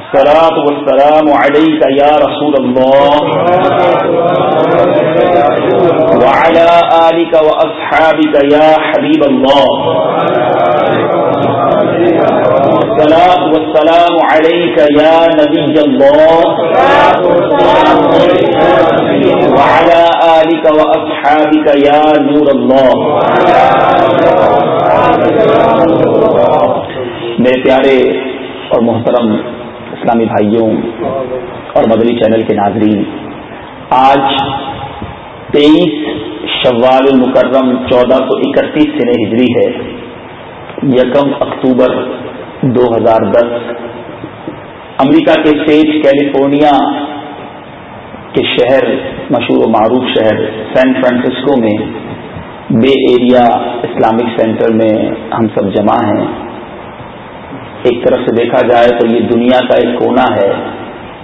الصلاة الصلاة والسلام عليك يا يا رسول الله الله وعلى آلك وأصحابك حبيب والسلام عليك يا نبي الله وعلى آلك وأصحابك يا نور الله میرے پیارے اور محترم اسلامی بھائیوں اور مدری چینل کے ناظرین آج تیئیس شوال المکرم چودہ سو اکتیس سے نے ہجری ہے یکم اکتوبر دو ہزار دس امریکہ کے اسٹیٹ کیلیفورنیا کے شہر مشہور و معروف شہر سین فرانسسکو میں بے ایریا اسلامک سینٹر میں ہم سب جمع ہیں ایک طرف سے دیکھا جائے تو یہ دنیا کا ایک کونا ہے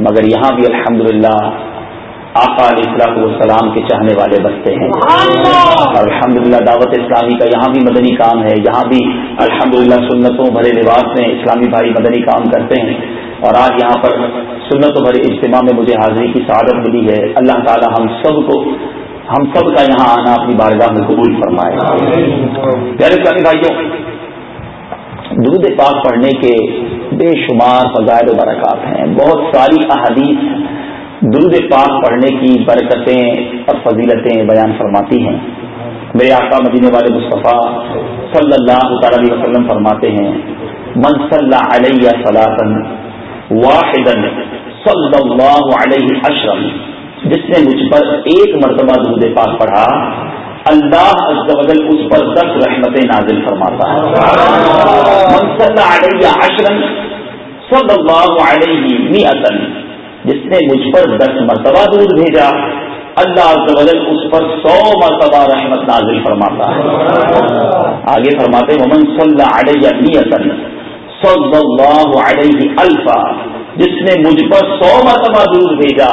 مگر یہاں بھی الحمدللہ للہ علیہ اصلاق السلام کے چاہنے والے بستے ہیں اور الحمد دعوت اسلامی کا یہاں بھی مدنی کام ہے یہاں بھی الحمدللہ سنتوں بھرے لباس میں اسلامی بھائی مدنی کام کرتے ہیں اور آج یہاں پر سنتوں بھرے اجتماع میں مجھے حاضری کی سعادت ملی ہے اللہ تعالی ہم سب کو ہم سب کا یہاں آنا اپنی بارگاہ میں قبول فرمائے پیارے اسلامی بھائیوں درود پاک پڑھنے کے بے شمار فضائل و برکات ہیں بہت ساری احادیث درود پاک پڑھنے کی برکتیں اور فضیلتیں بیان فرماتی ہیں میرے آقا مدینے والے مصطفیٰ صلی اللہ تعالی علیہ وسلم فرماتے ہیں من صلی علیہ واحد صلی اللہ علیہ اشرم جس نے مجھ پر ایک مرتبہ درود پاک پڑھا اللہ جل اس پر دس رحمت نازل فرماتا منصل عشرن صلی اللہ علیہ میتن جس نے مجھ پر دس مرتبہ دور بھیجا اللہ جل اس پر سو مرتبہ رحمت نازل فرماتا ہے آگے فرماتے مومنس صلی علیہ میتن صلی اللہ علیہ الفا جس نے مجھ پر سو مرتبہ دور بھیجا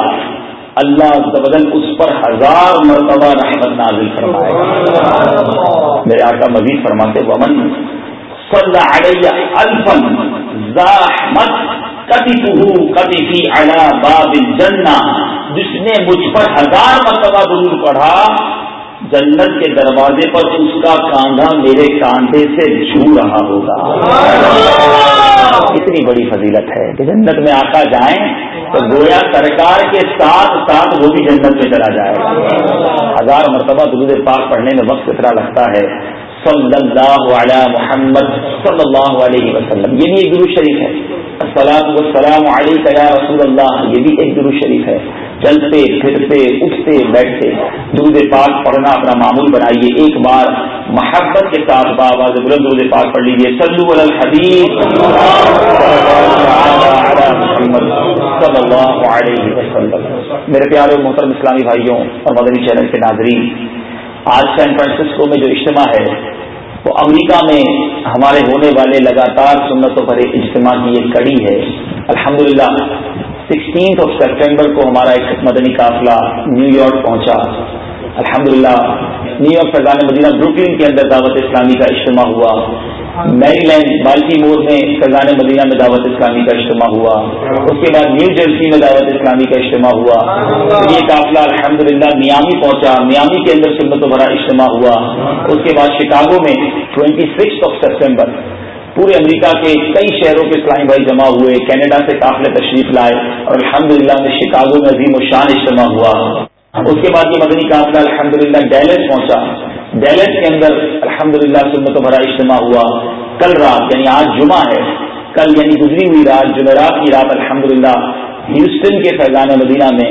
اللہ اس پر ہزار مرتبہ رحمت نازل فرمائے میرے آقا مزید فرماتے ومن سنا الفن الفم زا مت کبھی تو ہوا باب جنہ جس نے مجھ پر ہزار مرتبہ ضرور پڑھا جنت کے دروازے پر اس کا کاندھا میرے کاندھے سے جھو رہا ہوگا کتنی بڑی فضیلت ہے کہ جنت میں آقا جائیں تو گویا سرکار کے ساتھ ساتھ وہ بھی جنت میں چلا جائے گا ہزار مرتبہ درود پاک پڑھنے میں وقت اتنا لگتا ہے صلی اللہ علیہ محمد صلی اللہ علیہ وسلم یہ بھی ایک درود شریف ہے السلام علیہ رسول اللہ یہ بھی ایک درود شریف ہے چلتے پھرتے اٹھتے بیٹھتے دودھ پاک پڑھنا اپنا معمول بنائیے ایک بار محبت کے ساتھ بابا پاک پڑھ لیجیے سلو میرے پیارے محترم اسلامی بھائیوں اور مدنی چینل کے ناظرین آج سین فرانسسکو میں جو اجتماع ہے وہ امریکہ میں ہمارے ہونے والے لگاتار سنتوں پر اجتماع کی یہ کڑی ہے الحمدللہ سکسٹینتھ آف سپٹمبر کو ہمارا ایک مدنی قافلہ نیو یارک پہنچا الحمد للہ نیو یارک فیضان مدینہ بروکلن کے اندر دعوت اسلامی کا اجتماع ہوا میری لینڈ بالٹی مور میں فیضان مدینہ میں دعوت اسلامی کا اجتماع ہوا اس کے بعد نیو جرسی میں دعوت اسلامی کا اجتماع ہوا یہ قافلہ الحمد للہ میامی پہنچا میامی کے اندر سمت و بھرا اجتماع ہوا اس کے بعد شکاگو میں ٹوینٹی سکس آف سپٹمبر پورے امریکہ کے کئی شہروں کے اسلامی بھائی جمع ہوئے کینیڈا سے قافلے تشریف لائے اور الحمدللہ للہ میں شکاگو میں عظیم و شان اجتماع ہوا اس کے بعد یہ مدنی قافلہ الحمدللہ للہ ڈیلس پہنچا ڈیلس کے اندر الحمد للہ و بھرا اجتماع ہوا کل رات یعنی آج جمعہ ہے کل یعنی گزری ہوئی رات جمعرات کی رات الحمد ہیوسٹن کے فیضان مدینہ میں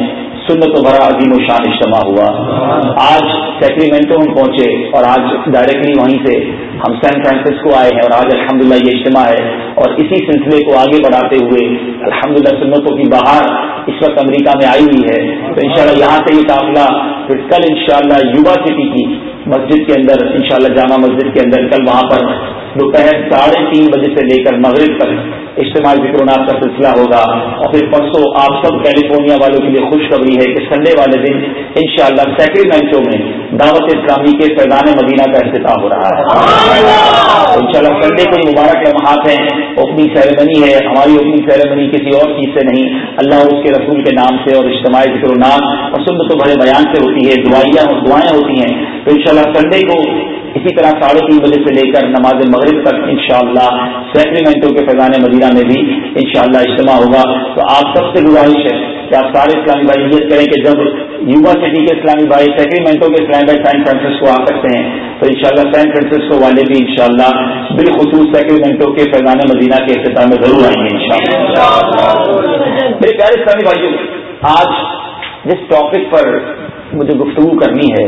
و بڑا عظیم و شان اجتماع ہوا آج سیکریمنٹو ہم پہنچے اور آج ڈائریکٹلی وہیں سے ہم سین فرانسسکو آئے ہیں اور آج الحمدللہ یہ اجتماع ہے اور اسی سلسلے کو آگے بڑھاتے ہوئے الحمدللہ للہ سنتوں کی بہار اس وقت امریکہ میں آئی ہوئی ہے تو انشاءاللہ یہاں سے یہ قافلہ پھر کل انشاءاللہ شاء اللہ یووا سٹی کی مسجد کے اندر انشاءاللہ جامع مسجد کے اندر کل وہاں پر دوپہر ساڑھے تین بجے سے لے کر مغرب تک اجتماعی فکرونات کا سلسلہ ہوگا اور پھر پرسوں آپ سب کیلیفورنیا والوں کے لیے خوشخبری ہے کہ سنڈے والے دن ان شاء اللہ میں دعوت اسلامی کے فیضان مدینہ کا افتتاح ہو رہا ہے ان شاء اللہ سنڈے کو مبارک لمحات ہیں اوپنی سیرمنی ہے ہماری اوپنی سیرمنی کسی اور چیز سے نہیں اللہ اس کے رسول کے نام سے اور اجتماعی فکرون اور سنت سب بھرے بیان سے ہوتی ہے دعائیاں دعائیں ہوتی ہیں تو ان شاء اللہ سنڈے کو اسی طرح ساڑھے تین بجے سے لے کر نماز مغرب تک انشاءاللہ شاء اللہ کے فیضان مدینہ میں بھی انشاءاللہ اجتماع ہوگا تو آپ سب سے گزارش ہے کہ آپ سارے اسلامی بھائی یہ کریں کہ جب یونیورسٹی کے اسلامی بھائی سیکریمنٹوں کے اسلامی بھائی سین فرانسسکو آ سکتے ہیں تو انشاءاللہ شاء اللہ سین فرانسسکو والے بھی انشاءاللہ بالخصوص سیکریمنٹوں کے فیضان مدینہ کے اختتام میں ضرور آئیں گے ان شاء اللہ میرے پیارے اسلامی بھائیوں آج جس ٹاپک پر مجھے گفتگو کرنی ہے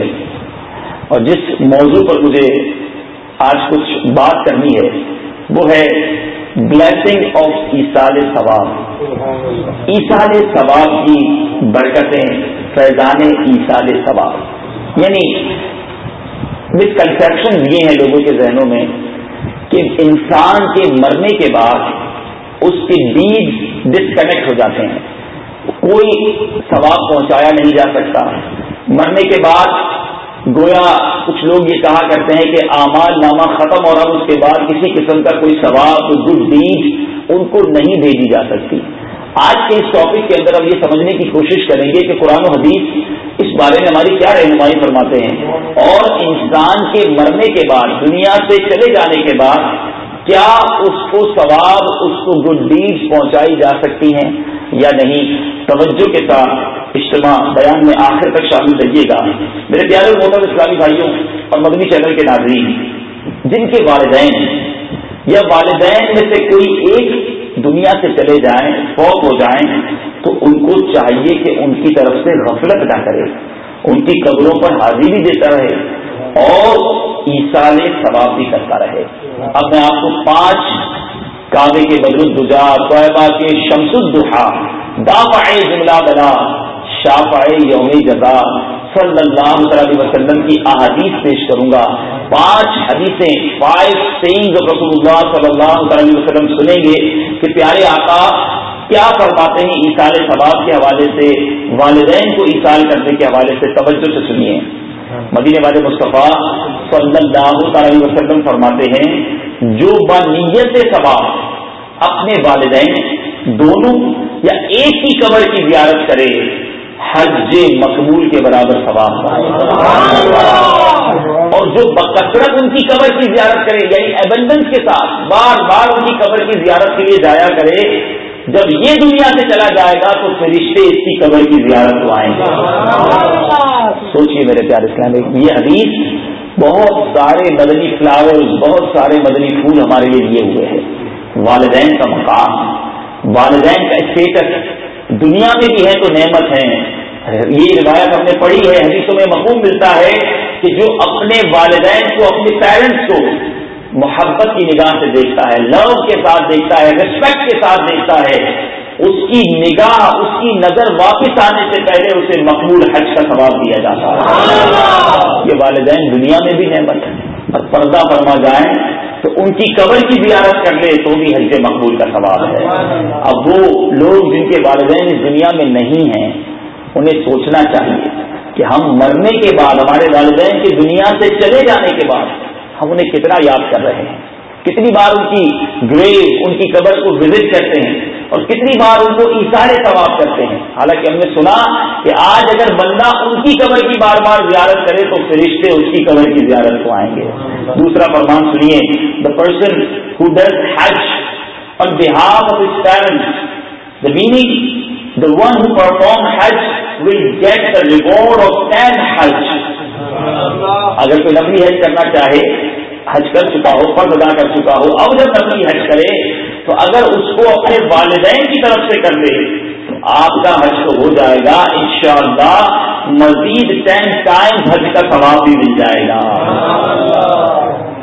اور جس موضوع پر مجھے آج کچھ بات کرنی ہے وہ ہے بلیسنگ آف ایسال ثواب عیسال ثواب کی برکتیں فیضان عیسال ثواب یعنی مسکنسپشن یہ ہیں لوگوں کے ذہنوں میں کہ انسان کے مرنے کے بعد اس کے بیج ڈسکنیکٹ ہو جاتے ہیں کوئی ثواب پہنچایا نہیں جا سکتا مرنے کے بعد گویا کچھ لوگ یہ کہا کرتے ہیں کہ اعمال نامہ ختم اور اب اس کے بعد کسی قسم کا کوئی ثواب کو گڈ ڈیز ان کو نہیں بھیجی جا سکتی آج کے اس ٹاپک کے اندر ہم یہ سمجھنے کی کوشش کریں گے کہ قرآن و حدیث اس بارے میں ہماری کیا رہنمائی فرماتے ہیں اور انسان کے مرنے کے بعد دنیا سے چلے جانے کے بعد کیا اس کو ثواب اس کو گڈ ڈیز پہنچائی جا سکتی ہیں یا نہیں توجہ کے ساتھ اجتماع بیان میں آخر تک شامل رہیے گا میرے پیارے محبت اسلامی بھائیوں اور مدنی چینل کے ناظرین جن کے والدین یا والدین میں سے کوئی ایک دنیا سے چلے جائیں فوت ہو جائیں تو ان کو چاہیے کہ ان کی طرف سے غفلت نہ کرے ان کی قبروں پر حاضری بھی دیتا رہے اور عیسالے ثواب بھی کرتا رہے اب میں آپ کو پانچ کعبے کے بدر الجا طیبہ کے شمس الدحا دا پائے جملہ بنا شاپ آئے یوم جزا صلی اللہ علیہ وسلم کی احادیث پیش کروں گا پانچ حدیثیں فائیو سینگ رسول اللہ صلی اللہ علیہ وسلم سنیں گے کہ پیارے آقا کیا فرماتے ہیں ایسال ثواب کے حوالے سے والدین کو ایسال کرنے کے حوالے سے توجہ سے سنیے مدینے والے مصطفیٰ صلی اللہ علیہ وسلم فرماتے ہیں جو بانیت ثواب اپنے والدین دونوں یا ایک ہی قبر کی زیارت کرے حج جے مقبول کے برابر ثواب اور جو بکثرت ان کی قبر کی زیارت کرے یعنی ایبنڈنس کے ساتھ بار بار ان کی قبر کی زیارت کے لیے جایا کرے جب یہ دنیا سے چلا جائے گا تو فرشتے اس کی قبر کی زیارت کو آئیں گے سوچیے میرے پیار اسلام یہ حدیث بہت سارے مدنی فلاور بہت سارے مدنی پھول ہمارے لیے لیے ہوئے ہیں والدین کا مقام والدین کا اسٹیٹس دنیا میں بھی ہے تو نعمت ہے یہ روایت ہم نے پڑھی ہے حدیثوں میں مقوم ملتا ہے کہ جو اپنے والدین کو اپنے پیرنٹس کو محبت کی نگاہ سے دیکھتا ہے لو کے ساتھ دیکھتا ہے ریسپیکٹ کے ساتھ دیکھتا ہے اس کی نگاہ اس کی نظر واپس آنے سے پہلے اسے مقبول حج کا ثواب دیا جاتا ہے یہ والدین دنیا میں بھی نعمت ہے اور پردہ فرما جائیں تو ان کی قبر کی زیارت کر لے تو بھی حج مقبول کا سوال ہے اب وہ لوگ جن کے والدین اس دنیا میں نہیں ہیں انہیں سوچنا چاہیے کہ ہم مرنے کے بعد ہمارے والدین کی دنیا سے چلے جانے کے بعد ہم انہیں کتنا یاد کر رہے ہیں کتنی بار ان کی گریو ان کی قبر کو وزٹ کرتے ہیں اور کتنی بار ان کو اشارے ثواب کرتے ہیں حالانکہ ہم نے سنا کہ آج اگر بندہ ان کی قبر کی بار بار زیارت کرے تو فرشتے اس کی قبر کی زیارت کو آئیں گے دوسرا فرمان سنیے the person who does the meaning the one perform Hajj will get the reward of Hajj اگر کوئی نفی حج کرنا چاہے حج کر چکا ہو فرض ادا کر چکا ہو اب جب تک حج کرے تو اگر اس کو اپنے والدین کی طرف سے کر دے تو آپ کا حج تو ہو جائے گا انشاءاللہ مزید ٹین ٹائم حج کا ثواب بھی مل جائے گا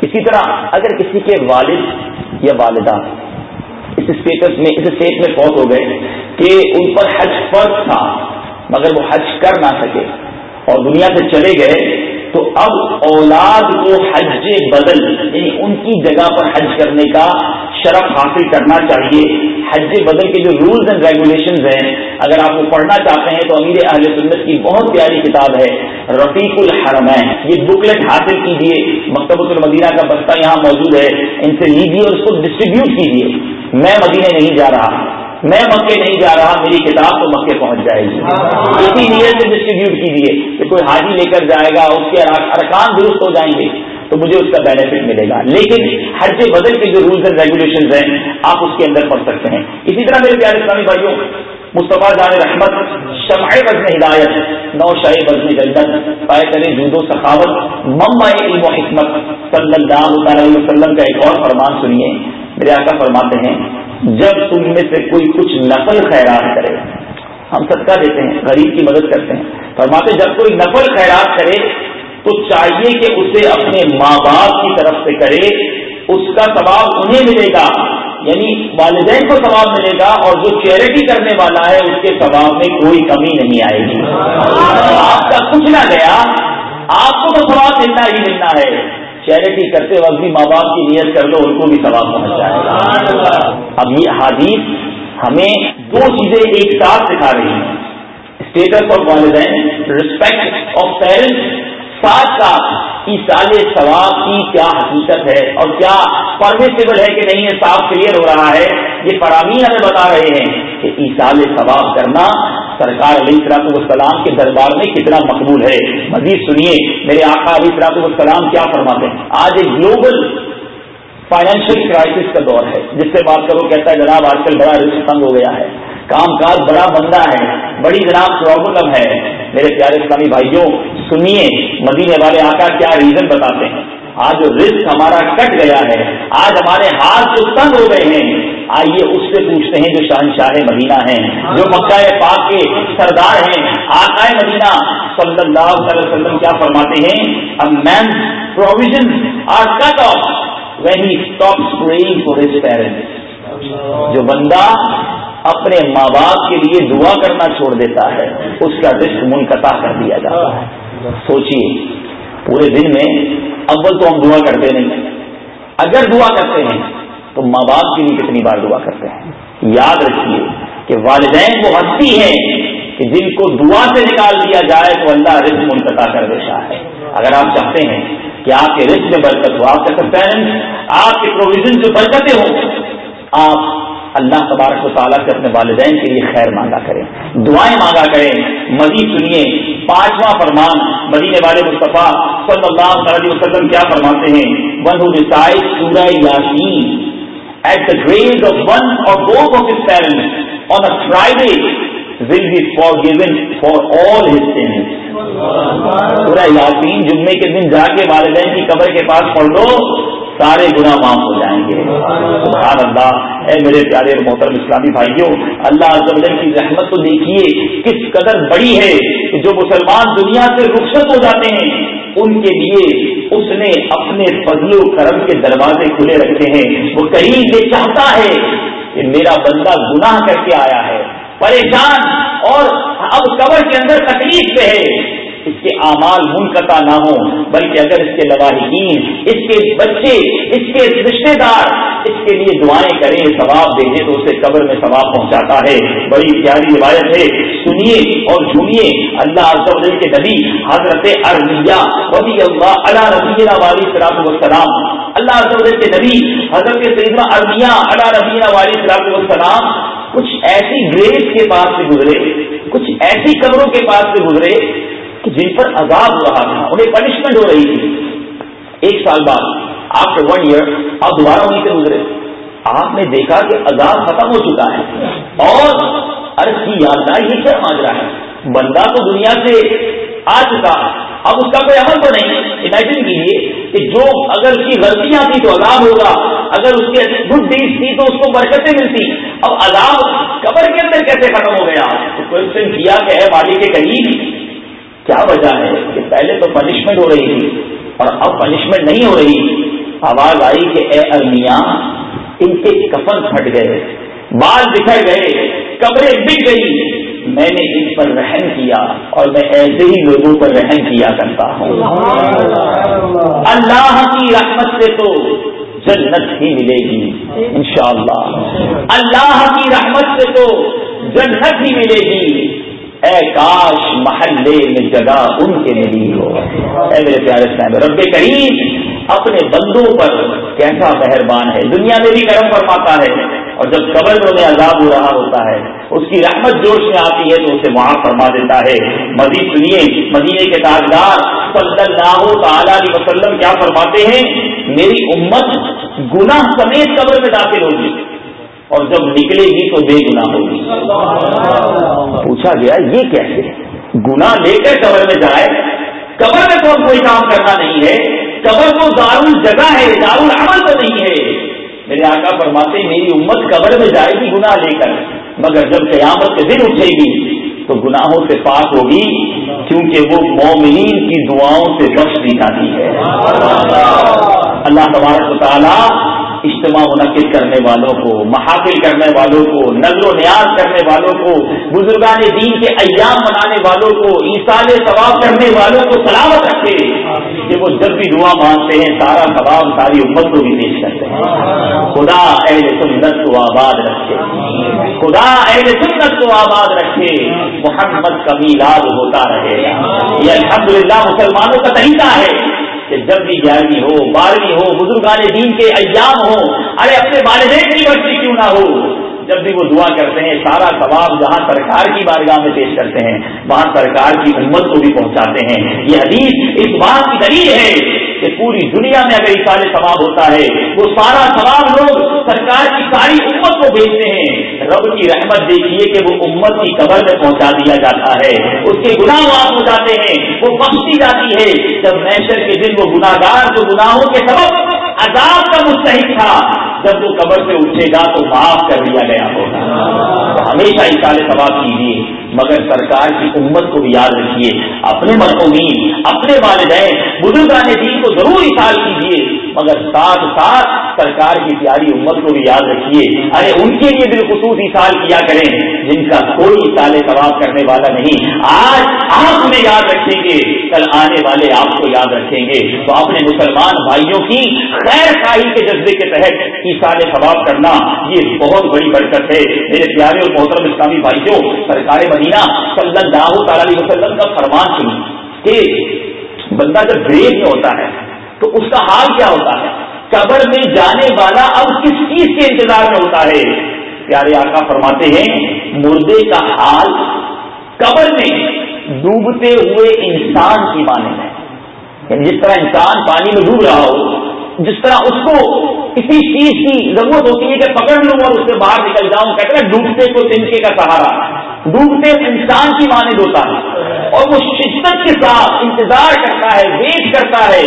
اسی طرح اگر کسی کے والد یا والدہ اس اسٹیٹس میں اس اسٹیٹ میں فوت ہو گئے کہ ان پر حج فرض تھا مگر وہ حج کر نہ سکے اور دنیا سے چلے گئے تو اب اولاد کو حج بدل یعنی ان کی جگہ پر حج کرنے کا شرف حاصل کرنا چاہیے حج بدل کے جو رولز اینڈ ریگولیشنز ہیں اگر آپ وہ پڑھنا چاہتے ہیں تو امیر اہل سنت کی بہت پیاری کتاب ہے رفیق الحرمین یہ بکلیٹ حاصل کیجیے مکتبۃ المدینہ کا بستہ یہاں موجود ہے ان سے لیجیے اور اس کو ڈسٹریبیوٹ کیجیے میں مدینہ نہیں جا رہا میں مکے نہیں جا رہا میری کتاب تو مکے پہنچ جائے گی اسی سے ڈسٹریبیوٹ کیجیے کہ کوئی حاجی لے کر جائے گا اس کے ارکان درست ہو جائیں گے تو مجھے اس کا بینیفٹ ملے گا لیکن ہر بدل کے جو رولس اینڈ ریگولیشنز ہیں آپ اس کے اندر پڑھ سکتے ہیں اسی طرح میرے پیارے اسلامی بھائیوں مصطفیٰ جان رحمت شمع بزن ہدایت نو شاہ بزن جنت پائے کرے جود و سخاوت مما علم و حکمت صلی اللہ علیہ وسلم کا ایک اور فرمان سنیے میرے آقا فرماتے ہیں جب تم میں سے کوئی کچھ نقل خیرات کرے ہم صدقہ دیتے ہیں غریب کی مدد کرتے ہیں فرماتے جب کوئی نقل خیرات کرے تو چاہیے کہ اسے اپنے ماں باپ کی طرف سے کرے اس کا ثواب انہیں ملے گا یعنی والدین کو ثواب ملے گا اور جو چیریٹی کرنے والا ہے اس کے ثواب میں کوئی کمی نہیں آئے گی آپ کا کچھ نہ گیا آپ کو تو ثواب ملنا ہی ملنا ہے چیریٹی کرتے وقت بھی ماں باپ کی نیت کر لو ان کو بھی ثواب جائے اب یہ حادیث ہمیں دو چیزیں ایک ساتھ سکھا رہی ہیں اسٹیٹس آف والدین ریسپیکٹ آف پیرنٹس ساتھ ساتھ سال ثواب کی کیا حقیقت ہے اور کیا پرمیسیبل ہے کہ نہیں یہ صاف کلیئر ہو رہا ہے یہ فراہمی ہمیں بتا رہے ہیں کہ ایسال ثواب کرنا سرکار علیہ فراطم السلام کے دربار میں کتنا مقبول ہے مزید سنیے میرے آقا علیہ فراطم السلام کیا فرماتے ہیں آج ایک گلوبل فائنینشیل کرائسس کا دور ہے جس سے بات کرو کہتا ہے جناب آج کل بڑا رسک تنگ ہو گیا ہے کام کاج بڑا بندہ ہے بڑی جناب پرابلم ہے میرے پیارے اسلامی بھائیوں سنیے مدینے والے آقا کیا ریزن بتاتے ہیں آج رسک ہمارا کٹ گیا ہے آج ہمارے ہاتھ جو تنگ ہو گئے ہیں آئیے اس سے پوچھتے ہیں جو شاہ مدینہ ہیں جو مکہ پاک کے سردار ہیں مدینہ صلی اللہ علیہ وسلم کیا فرماتے ہیں man provision are cut off when he stop for his جو بندہ اپنے ماں باپ کے لیے دعا کرنا چھوڑ دیتا ہے اس کا رشک منقطع کر دیا جاتا ہے سوچیے پورے دن میں اول تو ہم دعا کرتے نہیں اگر دعا کرتے ہیں تو ماں باپ کی بھی کتنی بار دعا کرتے ہیں یاد رکھیے کہ والدین وہ ہستی ہے کہ جن کو دعا سے نکال دیا جائے تو اللہ رزق منقطع کر دیتا ہے اگر آپ چاہتے ہیں کہ آپ کے رزق میں برکت ہو آپ کا سکتے آپ کے پروویژن جو برکتیں ہوں آپ اللہ تبارک و تعالیٰ سے اپنے والدین کے لیے خیر مانگا کریں دعائیں مانگا کریں مزید سنیے پانچواں فرمان مدینے والے مصطفیٰ صلی اللہ علیہ وسلم کیا فرماتے ہیں بندائی سورہ Yasin at the graves of one اور فرائیڈے فار آل ہینڈ پورا یاسین جمعے کے دن جا کے والدین کی قبر کے پاس پڑھ لو سارے گنا معاف ہو جائیں گے سبحان اللہ اے میرے پیارے محترم اسلامی بھائیوں اللہ عزوجل کی رحمت کو دیکھیے کس قدر بڑی ہے کہ جو مسلمان دنیا سے رخصت ہو جاتے ہیں ان کے لیے اس نے اپنے فضل و کرم کے دروازے کھلے رکھے ہیں وہ کہیں یہ چاہتا ہے کہ میرا بندہ گناہ کر کے آیا ہے پریشان اور اب کور کے اندر تکلیف پہ ہے اس کے اعمال منقطع نہ ہوں بلکہ اگر اس کے لواحقین اس کے بچے اس کے رشتے دار اس کے لیے دعائیں کریں ثواب دے دیں تو اسے قبر میں ثواب پہنچاتا ہے بڑی پیاری روایت ہے سنیے اور جھومیے اللہ کے نبی حضرت ارمیہ رضی اللہ ربیلہ والی صلاح وسلام اللہ کے نبی حضرت سیدنا ارمیہ اللہ ربینہ والی صلاح السلام کچھ ایسی گریز کے پاس سے گزرے کچھ ایسی قبروں کے پاس سے گزرے کہ جن پر عذاب ہو رہا تھا انہیں پنشمنٹ ہو رہی تھی ایک سال بعد آفٹر ون ایئر آپ دوبارہ سے گزرے آپ نے دیکھا کہ عذاب ختم ہو چکا ہے اور عرض کی یادگار یہ کیا مانگ رہا ہے بندہ تو دنیا سے آ چکا اب اس کا کوئی عمل تو نہیں امیجن کیجیے کہ جو اگر اس کی غلطیاں تھیں تو عذاب ہوگا اگر اس کی گڈ ڈیز تھی تو اس کو برکتیں ملتی اب عذاب قبر کے اندر کیسے ختم ہو گیا تو کیا کیا ہے بالی کے قریب کیا وجہ ہے کہ پہلے تو پنشمنٹ ہو رہی تھی اور اب پنشمنٹ نہیں ہو رہی آواز آئی کہ اے ارمیا ان کے کفن پھٹ گئے بال بکھر گئے کمرے بک گئی میں نے ان پر رحم کیا اور میں ایسے ہی لوگوں پر رحم کیا کرتا ہوں اللہ کی رحمت سے تو جنت ہی ملے گی انشاءاللہ اللہ کی رحمت سے تو جنت ہی ملے گی اے کاش محلے میں جگہ ان کے ہو اے میرے پیارے صاحب رب کریم اپنے بندوں پر کیسا مہربان ہے دنیا میں بھی کرم فرماتا ہے اور جب قبر میں عذاب ہو رہا ہوتا ہے اس کی رحمت جوش میں آتی ہے تو اسے وہاں فرما دیتا ہے مزید سنیے مدینے کے تاجدار صلی اللہ تعالی علیہ وسلم کیا فرماتے ہیں میری امت گناہ سمیت قبر میں داخل ہوگی اور جب نکلے گی تو بے گنا ہوگی پوچھا گیا یہ کیسے گنا لے کر قبر میں جائے قبر میں تو کوئی کام کرنا نہیں ہے قبر تو دار جگہ ہے دار العمل تو نہیں ہے میرے آقا فرماتے میری امت قبر میں جائے گی گنا لے کر مگر جب قیامت کے دن اٹھے گی تو گناہوں سے پاک ہوگی کیونکہ وہ مومنین کی دعاؤں سے بخش دی جاتی ہے اللہ تبارک تعالیٰ اجتماع منعقد کرنے والوں کو محافل کرنے والوں کو نظر و نیاز کرنے والوں کو بزرگان دین کے ایام منانے والوں کو ایسال ثواب کرنے والوں کو سلامت رکھے کہ وہ جب بھی دعا مانگتے ہیں سارا ثواب ساری امت کو بھی پیش کرتے ہیں خدا اہل سنت کو آباد رکھے خدا اہل سنت کو آباد رکھے محمد کبھی لاد ہوتا رہے گا یہ الحمدللہ مسلمانوں کا طریقہ ہے جب بھی گیارہویں ہو بارہویں ہو بزرگان دین کے ایام ہو ارے اپنے والدین کی بچی کیوں نہ ہو جب بھی وہ دعا کرتے ہیں سارا ثواب جہاں سرکار کی بارگاہ میں پیش کرتے ہیں وہاں سرکار کی امت کو بھی پہنچاتے ہیں یہ حدیث اس بات کی دلیل ہے کہ پوری دنیا میں اگر اشارے ثواب ہوتا ہے وہ سارا ثواب لوگ سرکار کی ساری امت کو بھیجتے ہیں رب کی رحمت دیکھیے کہ وہ امت کی قبر میں پہنچا دیا جاتا ہے اس کے گناہ آپ ہو جاتے ہیں وہ بخشی جاتی ہے جب کے دن وہ گناہ گار جو عذاب کا مستحق تھا جب وہ قبر سے اٹھے گا تو معاف کر دیا گیا ہوگا تو ہمیشہ اشارے طباب کیجیے مگر سرکار کی امت کو بھی یاد رکھیے اپنے مرتبین اپنے والدین دین کو ضرور اشار کیجیے مگر ساتھ ساتھ سرکار کی پیاری امت کو بھی یاد رکھیے ارے ان کے لیے بالخصوص اشار کیا کریں جن کا کوئی اشارے طبق کرنے والا نہیں آج آپ انہیں یاد رکھیں گے کل آنے والے آپ کو یاد رکھیں گے تو اپنے مسلمان بھائیوں کی خیر شاہی کے جذبے کے تحت ثواب کرنا یہ بہت بڑی برکت ہے میرے پیارے اور محترم اسلامی بھائیوں سرکار صلی اللہ تعالی علیہ وسلم کا فرمان سنی کہ بندہ جب گریب میں ہوتا ہے تو اس کا حال کیا ہوتا ہے قبر میں جانے والا اب کس چیز کے انتظار میں ہوتا ہے پیارے آقا فرماتے ہیں مردے کا حال قبر میں ڈوبتے ہوئے انسان کی مانے میں یعنی جس طرح انسان پانی میں ڈوب رہا ہو جس طرح اس کو کسی چیز کی ضرورت ہوتی ہے کہ پکڑ لوں اور اس سے باہر نکل جاؤں کہتے ہیں ڈوبتے کو تنکے کا سہارا ڈوبتے انسان کی مانند ہوتا ہے اور وہ شدت کے ساتھ انتظار کرتا ہے ویٹ کرتا ہے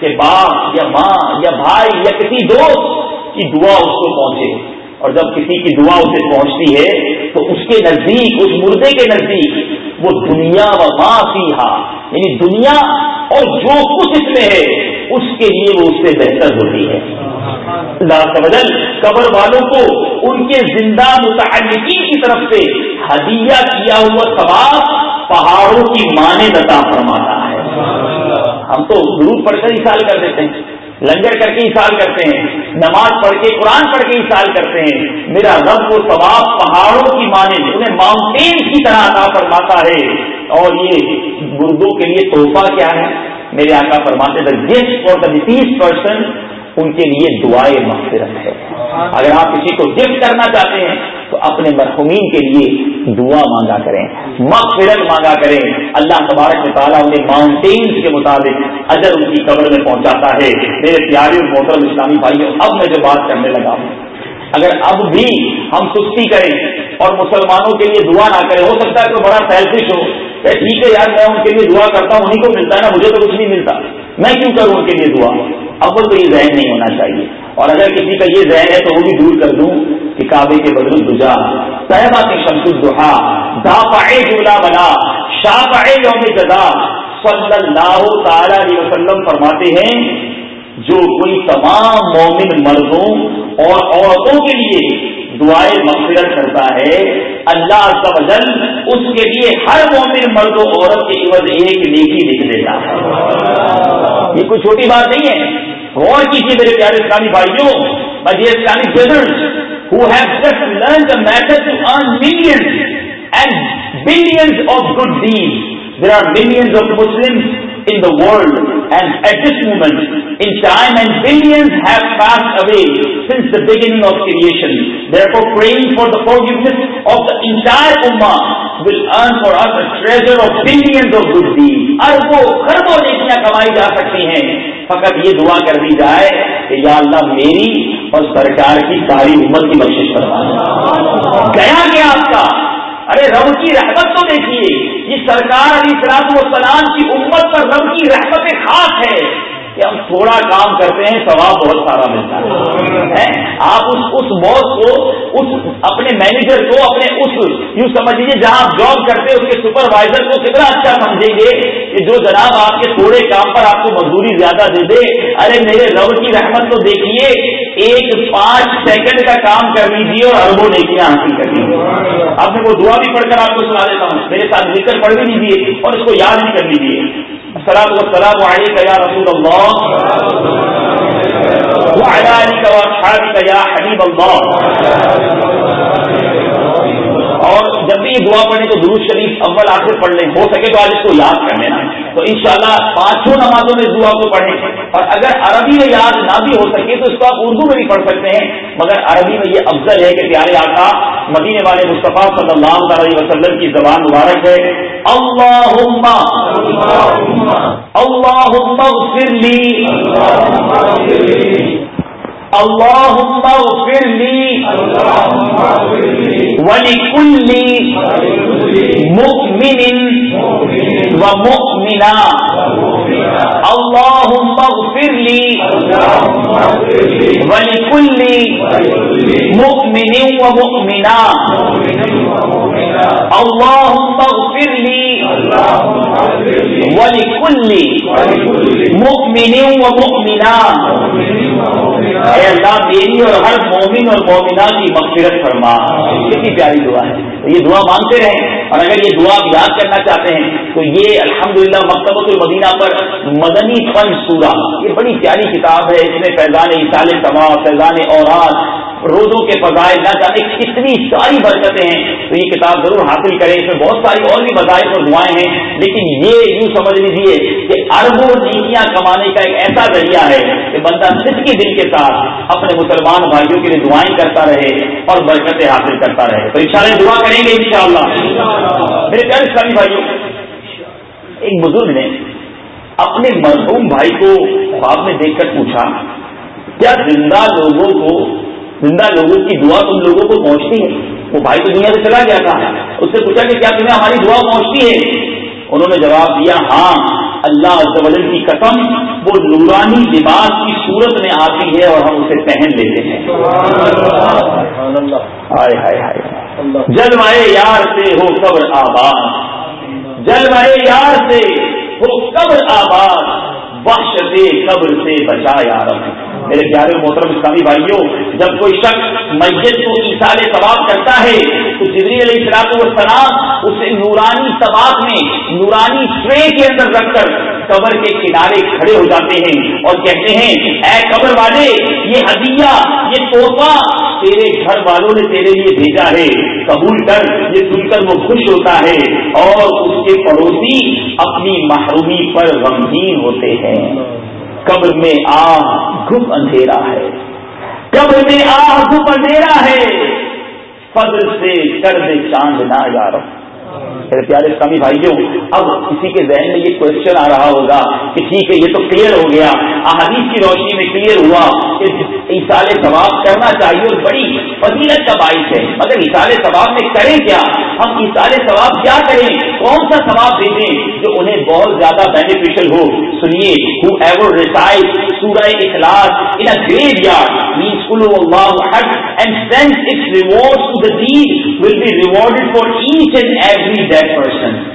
کہ باپ یا ماں یا بھائی یا کسی دوست کی دعا اس کو پہنچے اور جب کسی کی دعا اسے پہنچتی ہے تو اس کے نزدیک اس مردے کے نزدیک وہ دنیا و ماں سی یعنی دنیا اور جو کچھ اس میں ہے اس کے لیے وہ اس سے بہتر ہوتی ہے وہی قبر والوں کو ان کے زندہ متعلقین کی طرف سے ہدیہ کیا ہوا ثواب پہاڑوں کی مانے فرماتا ہے ہم تو گروپ پڑھ کر انسار کر دیتے ہیں لنگر کر کے حسال کرتے ہیں نماز پڑھ کے قرآن پڑھ کے انسار کرتے ہیں میرا رب وہ ثواب پہاڑوں کی مانے انہیں ماؤنٹین کی طرح عطا فرماتا ہے اور یہ گردوں کے لیے تحفہ کیا ہے میرے آقا فرماتے جس پرسن ان کے لیے دعائیں مغفرت ہے اگر آپ کسی کو گفٹ کرنا چاہتے ہیں تو اپنے مرحومین کے لیے دعا مانگا کریں مغفرت مانگا کریں اللہ تبارک تعالیٰ انہیں ماؤنٹینس کے مطابق اجر ان کی قبر میں پہنچاتا ہے میرے پیارے محترم اسلامی بھائیوں اب میں جو بات کرنے لگا ہوں اگر اب بھی ہم سستی کریں اور مسلمانوں کے لیے دعا نہ کریں ہو سکتا ہے تو بڑا سیلفش ہو ٹھیک ہے یار میں ان کے لیے دعا کرتا ہوں انہیں کو ملتا ہے نا مجھے تو کچھ نہیں ملتا میں کیوں کروں ان کے لیے دعا اب تو یہ ذہن نہیں ہونا چاہیے اور اگر کسی کا یہ ذہن ہے تو وہ بھی دور کر دوں کہ کعبے کے بدل دجا صحبا کے شمس دہا دا پائے جملہ بنا شاہ پائے یوم جدا صلی اللہ تعالی علیہ وسلم فرماتے ہیں جو کوئی تمام مومن مردوں اور عورتوں کے لیے دعائیں مقصد کرتا ہے اللہ کا اس کے لیے ہر مومن مرد و عورت کے عوض ایک نیکی لکھ دیتا ہے یہ کوئی چھوٹی بات نہیں ہے اور کسی میرے پیارے اسلامی بھائیوں اور یہ اسلامی business who have just learn matter to good million there are millions of Muslim in the world and at this moment in time and billions have passed away since the beginning of creation. Therefore praying for the forgiveness of the entire Ummah will earn for us a treasure of billions of good deeds. فقط یہ دعا کر دی جائے کہ یا اللہ میری اور سرکار کی ساری امت کی بخش کروا گیا کیا آپ کا ارے رب کی رحمت تو دیکھیے یہ سرکار علی سلاد و سلام کی امت پر رب کی رحمت خاص ہے کہ ہم تھوڑا کام کرتے ہیں ثواب بہت سارا ملتا ہے آپ اس اس باس کو اس اپنے مینیجر کو اپنے اس یوں سمجھ لیجیے جہاں آپ جاب کرتے ہیں اس کے سپروائزر کو کتنا اچھا سمجھیں گے کہ جو جناب آپ کے تھوڑے کام پر آپ کو مزدوری زیادہ دے دے ارے میرے رب کی رحمت کو دیکھیے ایک پانچ سیکنڈ کا کام کر لیجیے اور اربوں نے کیا حاصل کر لیجیے آپ نے وہ دعا بھی پڑھ کر آپ کو سنا دیتا ہوں میرے ساتھ ذکر کر پڑھ بھی نہیں دیے اور اس کو یاد بھی کر لیجیے السلام والسلام عليك يا رسول الله وعلى آلك وأصحابك يا حبيب الله اور جب بھی یہ دعا پڑھیں تو درود شریف اول آخر پڑھ لیں ہو سکے تو آج اس کو یاد کر لینا تو انشاءاللہ شاء پانچوں نمازوں میں دعا کو پڑھیں اور اگر عربی میں یاد نہ بھی ہو سکے تو اس کو آپ اردو میں بھی پڑھ سکتے ہیں مگر عربی میں یہ افضل ہے کہ پیارے آقا مدینے والے مصطفیٰ صلی اللہ علیہ وسلم کی زبان مبارک ہے اللہ اغفر لی ولی مؤمن و مؤمنا اللہ اغفر لی ولی مؤمن و مؤمنا اللہ اغفر لی ولی مؤمن و مؤمنا اے اللہ میری اور اور ہر مومن مومنہ کی مغفرت فرما کتنی پیاری دعا ہے یہ دعا مانگتے رہیں اور اگر یہ دعا آپ یاد کرنا چاہتے ہیں تو یہ الحمدللہ مکتبۃ المدینہ پر مدنی فن سورا یہ بڑی پیاری کتاب ہے اس میں فیضان اصال طبا فیضان اوراد روزوں کے فضائل نہ جانے کتنی ساری برکتیں ہیں تو یہ کتاب ضرور حاصل کریں اس میں بہت ساری اور بھی بذائق اور دعائیں ہیں لیکن یہ یوں سمجھ لیجیے کہ اربوں نیکیاں کمانے کا ایک ایسا ذریعہ ہے کہ بندہ سب کی دل کے ساتھ اپنے مسلمان بھائیوں کے لیے دعائیں کرتا رہے اور برکتیں حاصل کرتا رہے تو دعا کریں گے ان شاء اللہ میرے گھر سبھی بھائیوں ایک بزرگ نے اپنے مرحوم بھائی کو خواب میں دیکھ کر پوچھا کیا زندہ لوگوں کو زندہ لوگوں کی دعا تم لوگوں کو پہنچتی ہے وہ بھائی تو دنیا سے چلا گیا تھا اس سے پوچھا کہ کیا تمہیں ہماری دعا پہنچتی ہے انہوں نے جواب دیا ہاں اللہ عزوجل کی قسم وہ نورانی لباس کی صورت میں آتی ہے اور ہم اسے پہن لیتے ہیں جلوائے یار سے ہو قبر آباد جلوائے یار سے ہو قبر آباد بخش سے قبر سے بچا یار میرے پیارے محترم اسلامی بھائیوں جب کوئی شخص میت کو اشارے تباہ کرتا ہے تو جبری علیہ السلام السلام اسے نورانی سواد میں نورانی ٹرے کے اندر رکھ کر قبر کے کنارے کھڑے ہو جاتے ہیں اور کہتے ہیں اے قبر والے یہ ہدیہ یہ توحفہ تیرے گھر والوں نے تیرے لیے بھیجا ہے قبول کر یہ سن کر وہ خوش ہوتا ہے اور اس کے پڑوسی اپنی محرومی پر غمگین ہوتے ہیں قبر میں آ گھپ اندھیرا ہے قبر میں آ گھپ اندھیرا ہے فضل سے کر دے چاند نہ یار میرے پیارے اسلامی بھائیوں اب کسی کے ذہن میں یہ کوشچن آ رہا ہوگا کہ ٹھیک ہے یہ تو کلیئر ہو گیا احادیث کی روشنی میں کلیئر ہوا کہ اشار ثواب کرنا چاہیے اور بڑی فضیلت کا باعث ہے مگر اشار ثواب میں کریں کیا ہم اشار ثواب کیا کریں کون سا ثواب دے دیں جو انہیں بہت زیادہ بینیفیشل ہو سنیے ہو ایور ریسائز سورہ اخلاص in a graveyard and sends its rewards to the deed, will be rewarded for each and every dead person.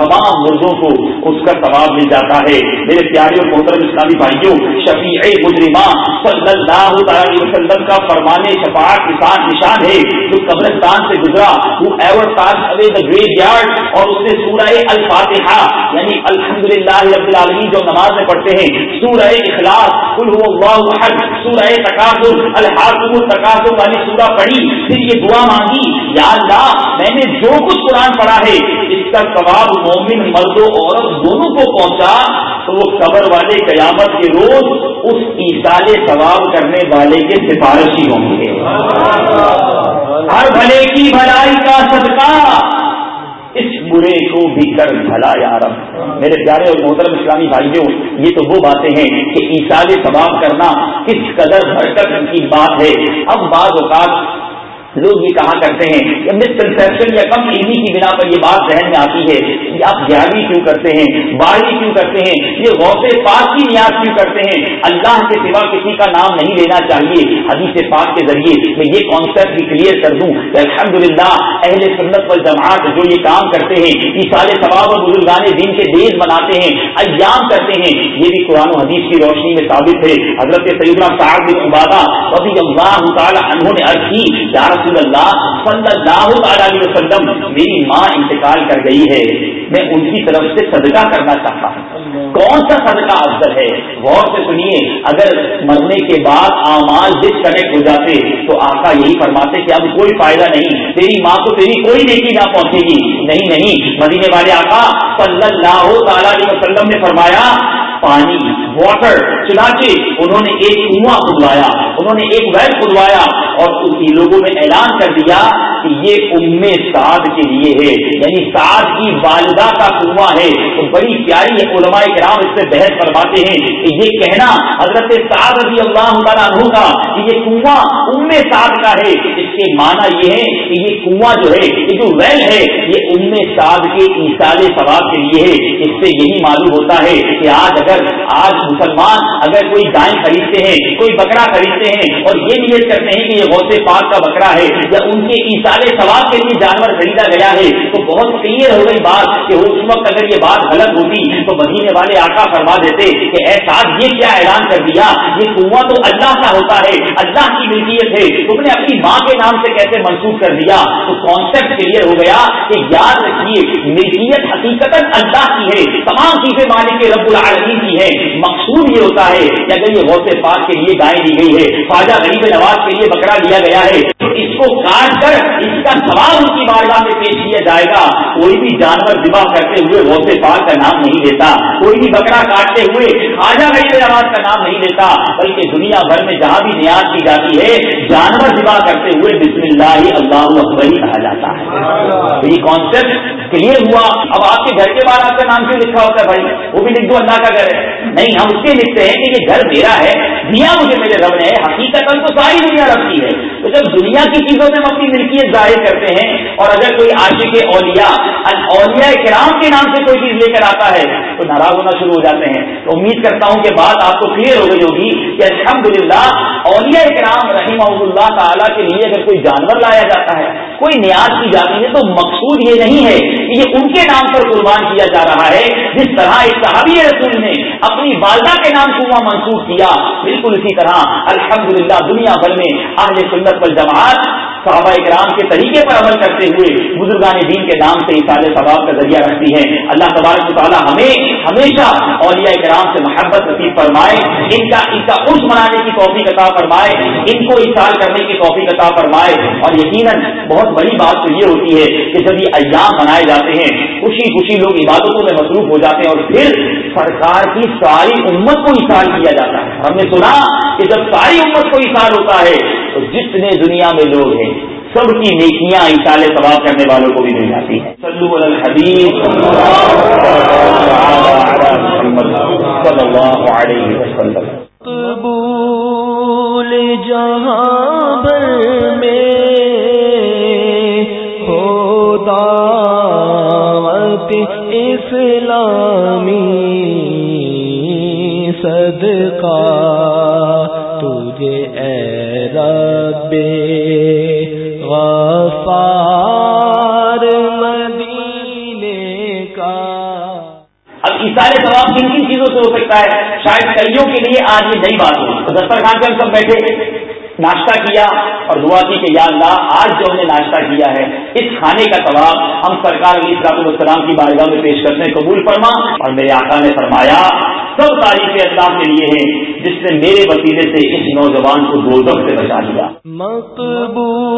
تمام مرغوں کو اس کا ثواب مل جاتا ہے میرے پیارے اور محترم اسلامی بھائیوں شفیع مجرمہ صلی اللہ تعالی وسلم کا فرمانے شفاعت نشان نشان ہے جو قبرستان سے گزرا وہ ایور تاج اوے دا گریڈ یارڈ اور اس نے سورہ الفاتحہ یعنی الحمدللہ رب العالمین جو نماز میں پڑھتے ہیں سورہ اخلاص قل هو الله احد سورہ تکاثر الحاق تکاثر والی یعنی سورہ پڑھی پھر یہ دعا مانگی یا اللہ میں نے جو کچھ قرآن پڑھا ہے اس کا ثواب مومن مرد و عورت دونوں کو پہنچا تو وہ قبر والے قیامت کے روز اس عیسال ثواب کرنے والے کے سفارشی ہوں گے ہر بھلے کی بھلائی کا صدقہ اس برے کو بھی کر بھلا رب میرے پیارے اور محترم اسلامی بھائیوں یہ تو وہ باتیں ہیں کہ عیسال ثواب کرنا کس قدر برکت کی بات ہے اب بعض اوقات لوگ یہ کہا کرتے ہیں مس کنسپشن یا کم علمی کی بنا پر یہ بات ذہن میں آتی ہے آپ گیارہویں کیوں کرتے ہیں بارہویں کیوں کرتے ہیں یہ غوث پاک کی نیاز کیوں کرتے ہیں اللہ کے سوا کسی کا نام نہیں لینا چاہیے حدیث پاک کے ذریعے میں یہ کانسیپٹ بھی کلیئر کر دوں کہ الحمد اہل سنت جو یہ کام کرتے ہیں سارے ثواب اور بزرگان دن کے دیز مناتے ہیں ایام کرتے ہیں یہ بھی قرآن و حدیث کی روشنی میں ثابت ہے حضرت صاحب نے عبادہ ابھی اللہ تعالیٰ انہوں نے کی رسول اللہ اللہ صلی علیہ وسلم میری ماں انتقال کر گئی ہے میں ان کی طرف سے صدقہ کرنا چاہتا ہوں کون سا صدقہ افضل ہے غور سے سنیے اگر مرنے کے بعد آمان ڈسکنیکٹ ہو جاتے تو آقا یہی فرماتے کہ اب کوئی فائدہ نہیں تیری ماں کو تیری کوئی نیکی نہ پہنچے گی نہیں نہیں مرینے والے آقا صلی اللہ تعالیٰ وسلم نے فرمایا پانی واٹر چنانچہ انہوں نے ایک کنواں کھلوایا انہوں نے ایک ویل کھلوایا اور لوگوں نے اعلان کر دیا کہ یہ ام سعد کے لیے ہے یعنی سعد کی والدہ کا کنواں ہے تو بڑی پیاری علماء کرام اس پہ بحث کرواتے ہیں کہ یہ کہنا حضرت سعد رضی اللہ عنہ کا کہ یہ کنواں ام سعد کا ہے اس کے معنی یہ ہے کہ یہ کنواں جو ہے یہ جو ویل ہے یہ ام سعد کے اشارے ثواب کے لیے ہے اس سے یہی معلوم ہوتا ہے کہ آج اگر آج مسلمان اگر کوئی گائے خریدتے ہیں کوئی بکرا خریدتے ہیں اور یہ نیت کرتے ہیں کہ یہ غوث پاک کا بکرا ہے یا ان کے کے ثواب لیے جانور خریدا گیا ہے تو بہت کلیئر ہو گئی بات کہ اس وقت اگر یہ بات غلط ہوتی تو مہینے والے آقا فرما دیتے کہ یہ کیا اعلان کر دیا یہ کنواں تو اللہ کا ہوتا ہے اللہ کی ملکیت ہے تم نے اپنی ماں کے نام سے کیسے منسوخ کر دیا تو کانسیپٹ کلیئر ہو گیا کہ یاد رکھیے ملکیت حقیقت اللہ کی ہے تمام چیزیں مالک رب العالمین کی ہے مقصود یہ ہوتا ہے کہ اگر یہ غوث پاک کے لیے گائے دی گئی ہے خواجہ غریب نواز کے لیے بکرا لیا گیا ہے تو اس کو کاٹ کر اس کا سوال اس کی بارگاہ میں پیش کیا جائے گا کوئی بھی جانور دبا کرتے ہوئے غوث پاک کا نام نہیں لیتا کوئی بھی بکرا کاٹتے ہوئے آجا گھنٹے آواز کا نام نہیں لیتا بلکہ دنیا بھر میں جہاں بھی نیاز کی جاتی ہے جانور دبا کرتے ہوئے بسم اللہ اللہ اکبر ہی کہا جاتا ہے یہ کلیئر ہوا اب آپ کے گھر کے بعد آپ کا نام کیوں لکھا ہوتا ہے بھائی وہ بھی لکھ دو اللہ کا گھر ہے نہیں ہم اس لیے لکھتے ہیں کہ یہ گھر میرا ہے دیا مجھے میرے رب نے حقیقت تو ساری دنیا رکھتی ہے جب دنیا کی چیزوں میں ہم اپنی ملکیت ظاہر کرتے ہیں اور اگر کوئی عاشق اولیا اولیا کرام کے نام سے کوئی چیز لے کر آتا ہے تو ناراض ہونا شروع ہو جاتے ہیں تو امید کرتا ہوں کہ بات آپ کو کلیئر ہو گئی ہوگی کہ الحمدللہ بجول اولیا کرام رحیم اللہ تعالیٰ کے لیے اگر کوئی جانور لایا جاتا ہے کوئی نیاز کی جاتی ہے تو مقصود یہ نہیں ہے کہ یہ ان کے نام پر قربان کیا جا رہا ہے جس طرح صحابی رسول نے اپنی والدہ کے نام کنواں منسوخ کیا بالکل اسی طرح الحمدللہ دنیا بھر میں اہل سنت جماعت صحابہ کرام کے طریقے پر عمل کرتے ہوئے بزرگان دین کے نام سے اصال ثواب کا ذریعہ رکھتی ہے اللہ تبارک تعالیٰ ہمیں ہمیشہ اولیاء اکرام سے محبت نصیب فرمائے ان کا ان کا عرص منانے کی توفیق عطا فرمائے ان کو اصال کرنے کی توفیق عطا فرمائے اور یقیناً بہت بہت بڑی بات تو یہ ہوتی ہے کہ جب یہ ایام منائے جاتے ہیں خوشی خوشی لوگ عبادتوں میں مصروف ہو جاتے ہیں اور پھر سرکار کی ساری امت کو اشار کیا جاتا ہے ہم نے سنا کہ جب ساری امت کو اشار ہوتا ہے تو جتنے دنیا میں لوگ ہیں سب کی نیکیاں اشار تباہ کرنے والوں کو بھی مل جاتی ہیں جہاں میں اسلامی صدقہ تجھے اے رب غفار مدینے کا اب اشارے سارے کن کن چیزوں سے ہو سکتا ہے شاید کئیوں کے لیے آج یہ نئی بات ہم سب بیٹھے ناشتہ کیا اور دعا کی کہ یا اللہ آج جو ہم نے ناشتہ کیا ہے اس کھانے کا ثواب ہم سرکار علی اسلام السلام کی بارگاہ میں پیش کرنے قبول فرما اور میرے آقا نے فرمایا سب تاریخ اللہ کے لیے ہیں جس نے میرے وسیلے سے اس نوجوان کو دو سے بچا لیا